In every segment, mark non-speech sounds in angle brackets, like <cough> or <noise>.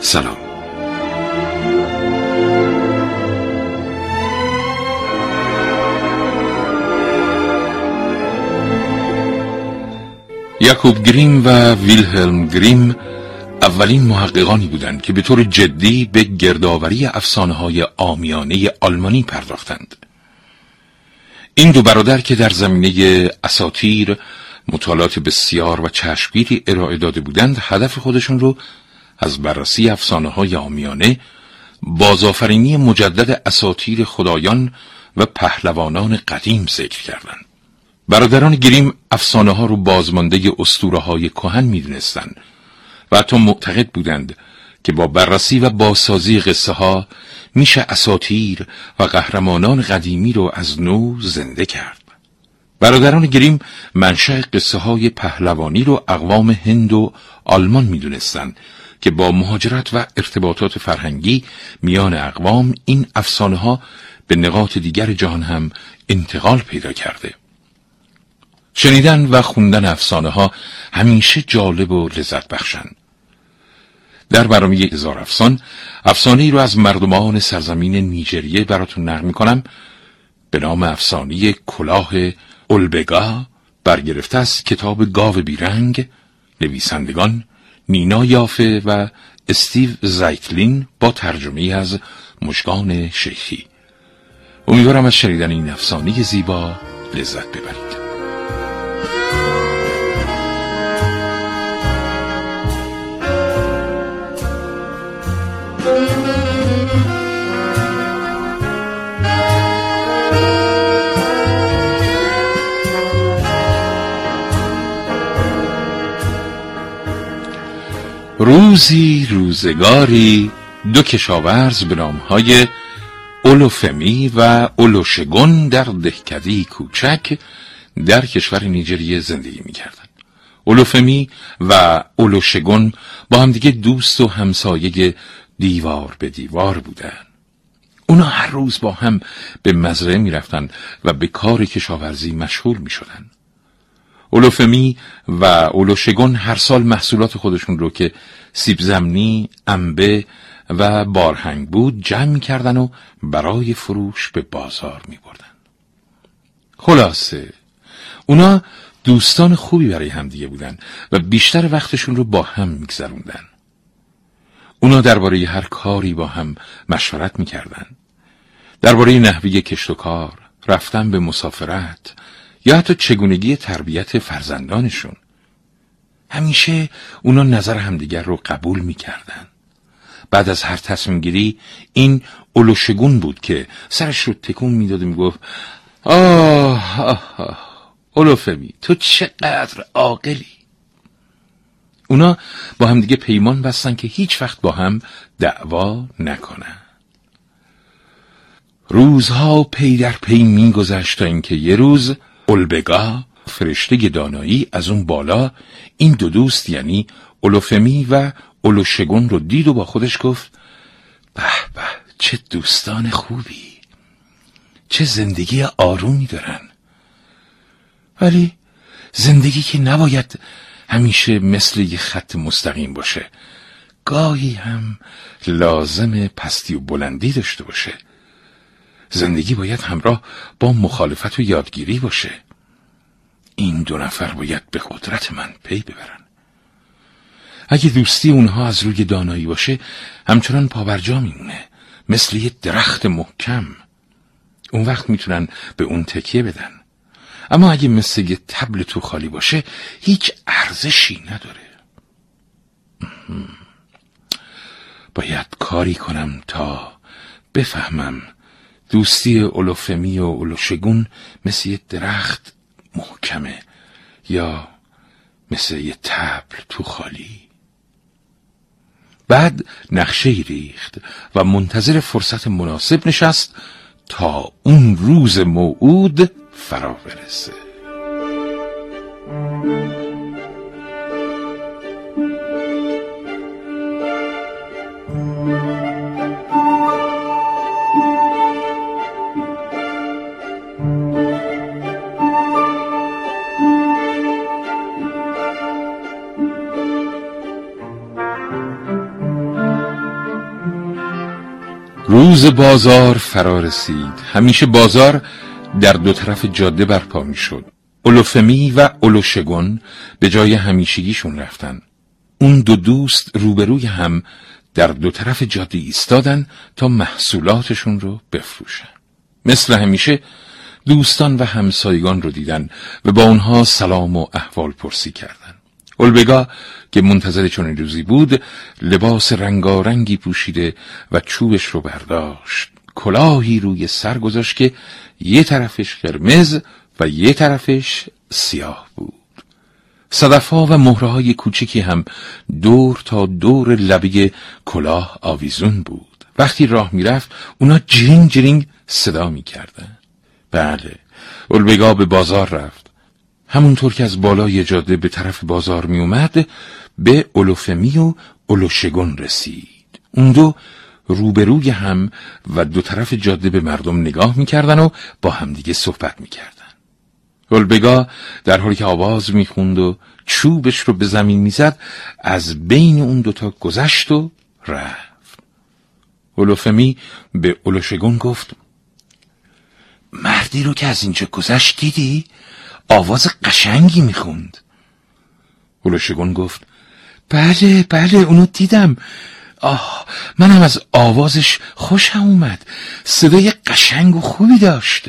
سلام. یاکوب گریم و ویلهلم گریم اولین محققانی بودند که به طور جدی به گردآوری افسانه های آمیانه آلمانی پرداختند. این دو برادر که در زمینه اساتیر مطالعات بسیار و چشمگیری ارائه داده بودند هدف خودشون رو از بررسی افسانه های آمیانه بازآفرینی مجدد اساتیر خدایان و پهلوانان قدیم ذکر کردند. برادران گریم افسانه ها رو بازمانده اسطوره های کهن می‌دونستند و حتی معتقد بودند که با بررسی و بازسازی قصه ها میشه اساتیر و قهرمانان قدیمی رو از نو زنده کرد. برادران گریم منشأ قصه های پهلوانی رو اقوام هند و آلمان می‌دونستند که با مهاجرت و ارتباطات فرهنگی میان اقوام این افسانه ها به نقاط دیگر جهان هم انتقال پیدا کرده. شنیدن و خوندن افسانه ها همیشه جالب و لذت بخشند. در برنامه هزار افسان افسانه ای رو از مردمان سرزمین نیجریه براتون نقل می‌کنم. به نام افسانه کلاه اولبگا برگرفته از کتاب گاو بیرنگ نویسندگان نینا یافه و استیو زایتلین با ترجمه از مشگان شیخی. امیدوارم از شنیدن این افسانه زیبا لذت ببرید. روزی روزگاری دو کشاورز به نامهای اولوفمی و اولوشگون در دهکدی کوچک در کشور نیجریه زندگی می‌کردند. اولوفمی و اولوشگون با همدیگه دوست و همسایه دیوار به دیوار بودند. اونا هر روز با هم به مزرعه می‌رفتند و به کار کشاورزی مشغول می‌شدند. اولوفمی و اولوشگون هر سال محصولات خودشون رو که سیب زمینی، انبه و بارهنگ بود جمع کردن و برای فروش به بازار می بردن. خلاصه اونا دوستان خوبی برای همدیگه بودن و بیشتر وقتشون رو با هم میگذروندن. اونا درباره هر کاری با هم مشورت می‌کردن. درباره نحوی کشت و کار، رفتن به مسافرت، یا حتی چگونگی تربیت فرزندانشون. همیشه اونا نظر همدیگر رو قبول می‌کردن. بعد از هر تصمیم گیری این اولوشگون بود که سرش رو تکون می‌داد و می‌گفت آه آه آه اولوفمی تو چقدر عاقلی. اونا با همدیگه پیمان بستن که هیچ وقت با هم دعوا نکنن. روزها پی در پی میگذشت تا اینکه یه روز اولبگا فرشته دانایی از اون بالا این دو دوست یعنی اولوفمی و اولوشگون رو دید و با خودش گفت به به چه دوستان خوبی. چه زندگی آرومی دارن. ولی زندگی که نباید همیشه مثل یه خط مستقیم باشه. گاهی هم لازم پستی و بلندی داشته باشه. زندگی باید همراه با مخالفت و یادگیری باشه. این دو نفر باید به قدرت من پی ببرن. اگه دوستی اونها از روی دانایی باشه همچنان پاورجا میمونه مثل یه درخت محکم. اون وقت می‌تونن به اون تکیه بدن. اما اگه مثل یه تبل تو خالی باشه هیچ ارزشی نداره. باید کاری کنم تا بفهمم دوستی اولوفمی و اولوشگون مثل یه درخت محکمه یا مثل یه تبل تو خالی. بعد نقشه ریخت و منتظر فرصت مناسب نشست تا اون روز موعود فرا برسه. روز بازار فرا رسید. همیشه بازار در دو طرف جاده برپا می شد اولوفمی و اولوشگون به جای همیشگیشون رفتن. اون دو دوست روبروی هم در دو طرف جاده ایستادن تا محصولاتشون رو بفروشن. مثل همیشه دوستان و همسایگان رو دیدن و با اونها سلام و احوال پرسی کردن. اولبگا که منتظر چون روزی بود لباس رنگارنگی پوشیده و چوبش رو برداشت. کلاهی روی سر گذاشت که یه طرفش قرمز و یه طرفش سیاه بود. صدفها و مهره های کوچکی هم دور تا دور لبه کلاه آویزون بود. وقتی راه می‌رفت اونا جرینگ جرینگ صدا می‌کردن. بله اولبگا به بازار رفت. همونطور که از بالای جاده به طرف بازار می اومد به اولوفمی و اولوشگون رسید. اون دو روبروی هم و دو طرف جاده به مردم نگاه می‌کردن و با همدیگه صحبت می‌کردن. گلبگا در حالی که آواز می‌خوند و چوبش رو به زمین می‌زد از بین اون دوتا گذشت و رفت. اولوفمی به اولوشگون گفت مردی رو که از اینجا گذشت دیدی؟ آواز قشنگی می‌خوند. اولوشگون گفت بله بله اونو دیدم. آه منم از آوازش خوشم اومد. صدای قشنگ و خوبی داشت.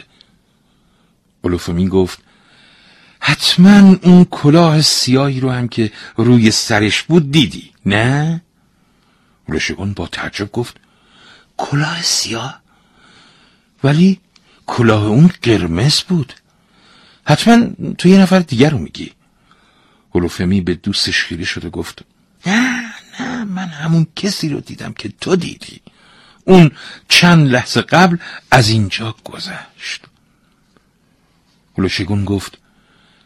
اولوفمی گفت حتما اون کلاه سیاهی رو هم که روی سرش بود دیدی نه؟ اولوشگون با تعجب گفت کلاه سیاه؟ ولی کلاه اون قرمز بود. حتما تو یه نفر دیگر رو میگی. هلوفمی به دوستش خیره شد و گفت نه نه من همون کسی رو دیدم که تو دیدی. اون چند لحظه قبل از اینجا گذشت. هلوشگون گفت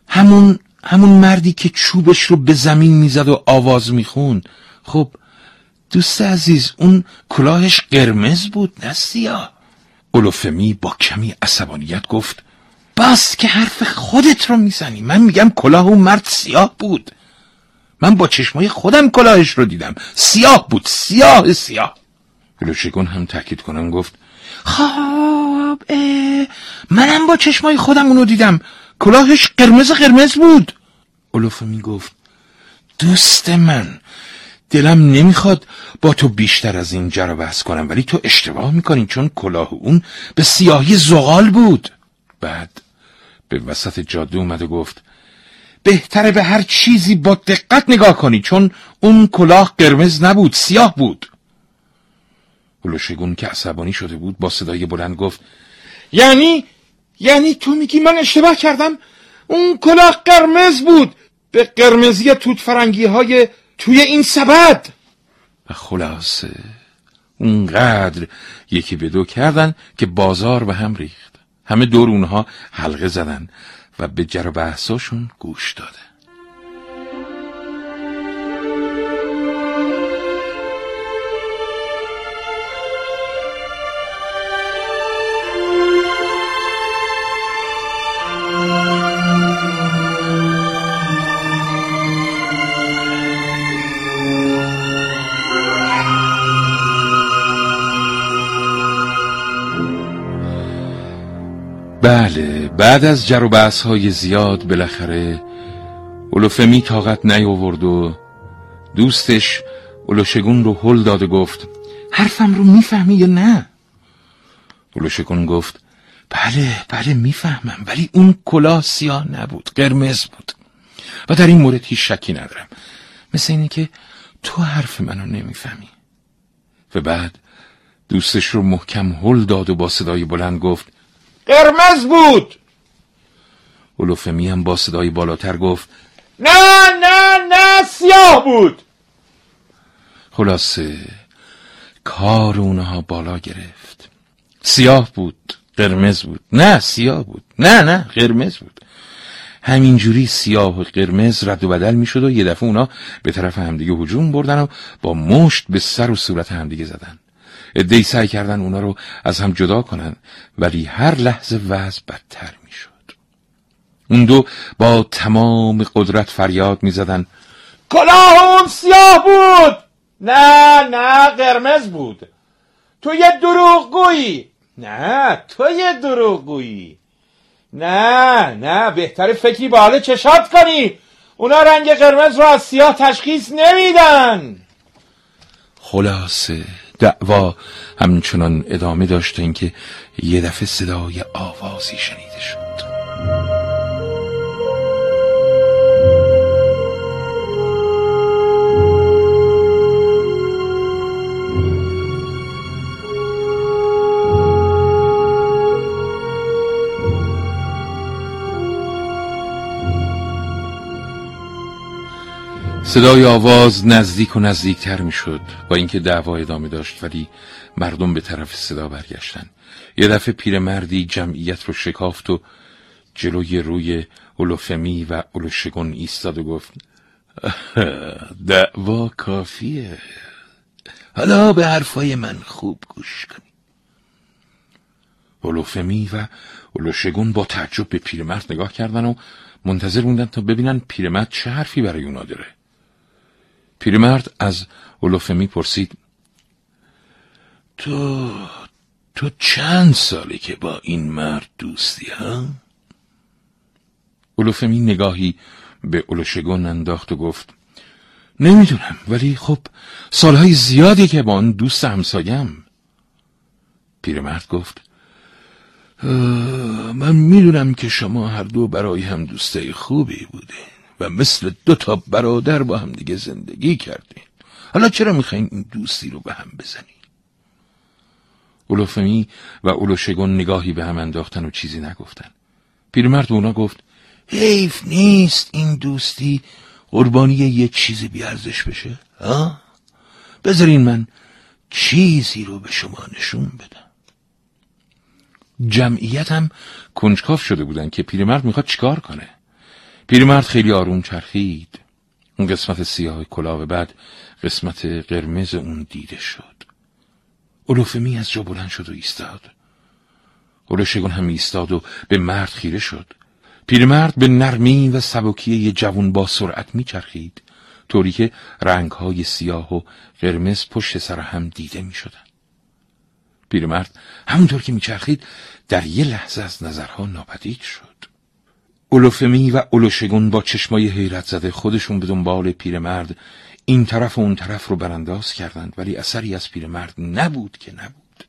همون همون مردی که چوبش رو به زمین می‌زد و آواز می‌خوند. خب دوست عزیز اون کلاهش قرمز بود نه سیاه. اولوفمی با کمی عصبانیت گفت بس که حرف خودت رو می‌زنی. من میگم کلاه اون مرد سیاه بود. من با چشمای خودم کلاهش رو دیدم. سیاه بود. سیاه سیاه. گلوشگون هم تاکید کنم گفت خب منم با چشمای خودم اونو دیدم. کلاهش قرمز قرمز بود. اولوفمی گفت دوست من دلم نمی‌خواد با تو بیشتر از این جرا بحث کنم ولی تو اشتباه می‌کنی چون کلاه اون به سیاهی زغال بود. بعد به وسط جاده اومد و گفت بهتره به هر چیزی با دقت نگاه کنی چون اون کلاه قرمز نبود سیاه بود. هلوشگون که عصبانی شده بود با صدای بلند گفت یعنی؟ یعنی تو میگی من اشتباه کردم؟ اون کلاه قرمز بود به قرمزی توت فرنگی های توی این سبد. و خلاصه اونقدر یکی به دو کردن که بازار به هم ریخت. همه دور اونها حلقه زدن و به جر بحثاشون گوش دادن. بعد از جر و های زیاد بالاخره اولوفمی طاقت نیاورد و دوستش اولوشگون رو هل داد و گفت حرفم رو می‌فهمی یا نه؟ اولوشگون گفت بله بله می‌فهمم ولی اون کلاه سیاه نبود قرمز بود و در این مورد هیچ شکی ندارم. مثل اینه که تو حرف منو نمی‌فهمی. و بعد دوستش رو محکم هل داد و با صدای بلند گفت قرمز بود! اولوفمی هم با صدای بالاتر گفت نه نه نه سیاه بود! خلاصه کار اونها بالا گرفت. سیاه بود قرمز بود. نه سیاه بود. نه نه قرمز بود. همینجوری سیاه و قرمز رد و بدل می‌شد و یه دفعه اونا به طرف همدیگه هجوم بردن و با مشت به سر و صورت همدیگه زدن. ادهی سعی کردن اونا رو از هم جدا کنن ولی هر لحظه وضع بدتر می‌شد. اون دو با تمام قدرت فریاد می‌زدن. کلاه اون سیاه بود! نه نه قرمز بود. تو یه دروغگویی. نه تو یه دروغگویی. نه نه بهتر فکری به حال چشات کنی. اونا رنگ قرمز رو از سیاه تشخیص نمیدن. خلاصه دعوا همچنان ادامه داشته اینکه یه دفعه صدای آوازی شنیده شد. صدای آواز نزدیک و نزدیکتر می‌شد با اینکه دعوا ادامه داشت ولی مردم به طرف صدا برگشتن. یه دفعه پیرمردی جمعیت رو شکافت و جلوی روی اولوفمی و اولوشگون ایستاد و گفت <laughs> دعوا کافیه. حالا به حرفای من خوب گوش کنی. اولوفمی و اولوشگون با تعجب به پیرمرد نگاه کردن و منتظر موندن تا ببینن پیرمرد چه حرفی برای اونا داره. پیرمرد از اولوفمی پرسید تو تو چند سالی که با این مرد دوستی ها؟ اولوفمی نگاهی به اولوشگون انداخت و گفت نمی‌دونم ولی خب سالهای زیادی که با آن دوست همسایم پیرمرد گفت من می‌دونم که شما هر دو برای هم دوسته خوبی بوده و مثل دو تا برادر با هم دیگه زندگی کردین حالا چرا می‌خواین این دوستی رو به هم بزنین اولوفمی و اولوشگون نگاهی به هم انداختن و چیزی نگفتن. پیرمرد اونا گفت حیف نیست این دوستی قربانی یه چیزی بیارزش بشه ها؟ بذارین من چیزی رو به شما نشون بدم. جمعیت هم کنجکاف شده بودن که پیرمرد می‌خواد چیکار کنه؟ پیرمرد خیلی آروم چرخید. اون قسمت سیاه کلاه بعد قسمت قرمز اون دیده شد. اولوفمی از جا بلند شد و ایستاد. اولوشگون هم ایستاد و به مرد خیره شد. پیرمرد به نرمی و سبکی یه جوون با سرعت میچرخید طوری که رنگهای سیاه و قرمز پشت سر هم دیده می شدن. پیرمرد همونطور که میچرخید در یه لحظه از نظرها ناپدید شد. اولوفمی و اولوشگون با چشمای حیرت زده خودشون به دنبال پیرمرد. این طرف و اون طرف رو برانداز کردند ولی اثری از پیرمرد نبود که نبود.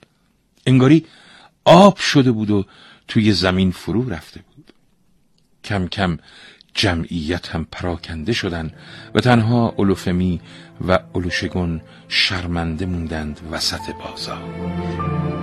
انگاری آب شده بود و توی زمین فرو رفته بود. کم کم جمعیت هم پراکنده شدند و تنها اولوفمی و اولوشگون شرمنده موندند وسط بازار.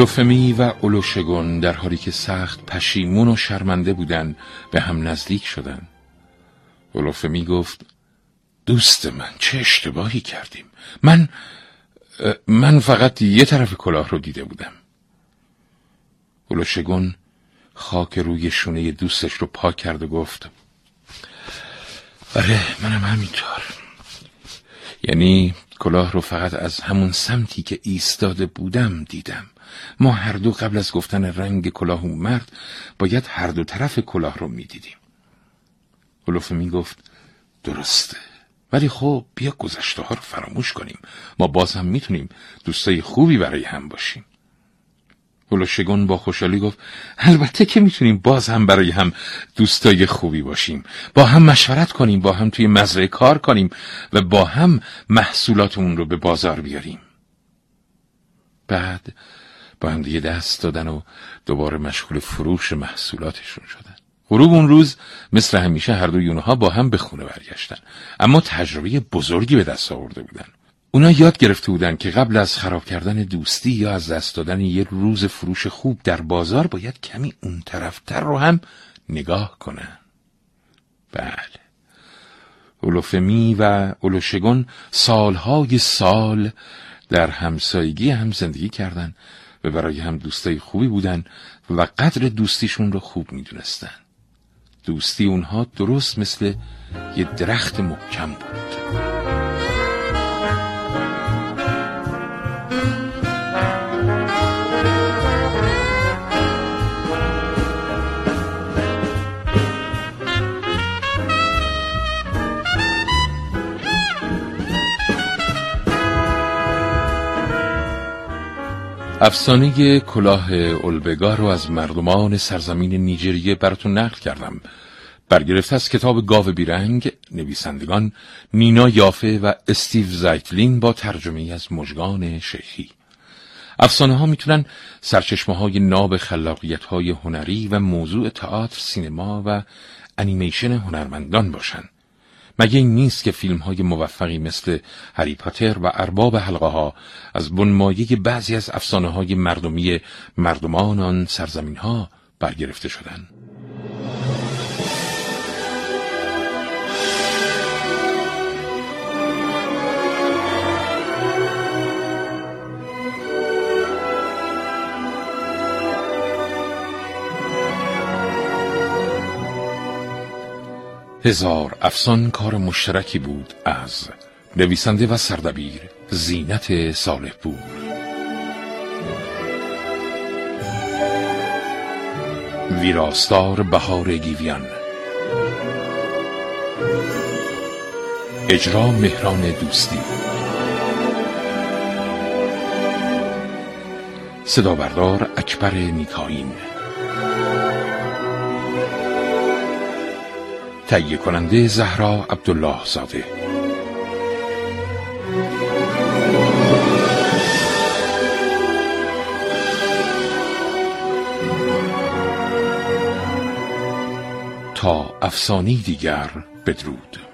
اولوفمی و اولوشگون در حالی که سخت پشیمون و شرمنده بودن به هم نزدیک شدن اولوفمی گفت دوست من چه اشتباهی کردیم؟ من من فقط یه طرف کلاه رو دیده بودم. اولوشگون خاک روی شونه دوستش رو پاک کرد و گفت آره منم همینطور. یعنی کلاه رو فقط از همون سمتی که ایستاده بودم دیدم. ما هر دو قبل از گفتن رنگ کلاه اون مرد باید هر دو طرف کلاه رو می‌دیدیم. هلوفه می گفت درسته. ولی خب بیا گذشته ها رو فراموش کنیم. ما باز هم می‌تونیم دوستای خوبی برای هم باشیم. هلوشگون با خوشحالی گفت البته که می‌تونیم باز هم برای هم دوستای خوبی باشیم. با هم مشورت کنیم با هم توی مزرعه کار کنیم و با هم محصولاتمون رو به بازار بیاریم. بعد با هم دیگه دست دادن و دوباره مشغول فروش محصولاتشون شدن. غروب اون روز مثل همیشه هر دوی اونها با هم به خونه برگشتن. اما تجربه بزرگی به دست آورده بودن. اونا یاد گرفته بودن که قبل از خراب کردن دوستی یا از دست دادن یه روز فروش خوب در بازار باید کمی اون طرفتر رو هم نگاه کنن. بله. اولوفمی و اولوشگون سالهای سال در همسایگی هم زندگی کردن و برای هم دوستای خوبی بودن و قدر دوستیشون رو خوب می‌دونستن. دوستی اونها درست مثل یه درخت محکم بود. افسانه کلاه اولبگا رو از مردمان سرزمین نیجریه براتون نقل کردم. برگرفته از کتاب گاو بیرنگ نویسندگان نینا یافه و استیو زایتلین با ترجمه از مجگان شیخی. افسانه ها می‌تونن سرچشمه های ناب خلاقیت های هنری و موضوع تئاتر، سینما و انیمیشن هنرمندان باشن. مگه این نیست که فیلم های موفقی مثل هری پاتر و ارباب حلقه ها از بنمایه بعضی از افسانه های مردمی مردمان آن سرزمین ها برگرفته شدند. هزار افسان کار مشترکی بود از نویسنده و سردبیر زینت صالح پور ویراستار بهار گیویان. اجرا مهران دوستی. صدا بردار اکبر نیکاین تهیه کننده زهرا عبدالله زاده. تا افسانی دیگر بدرود.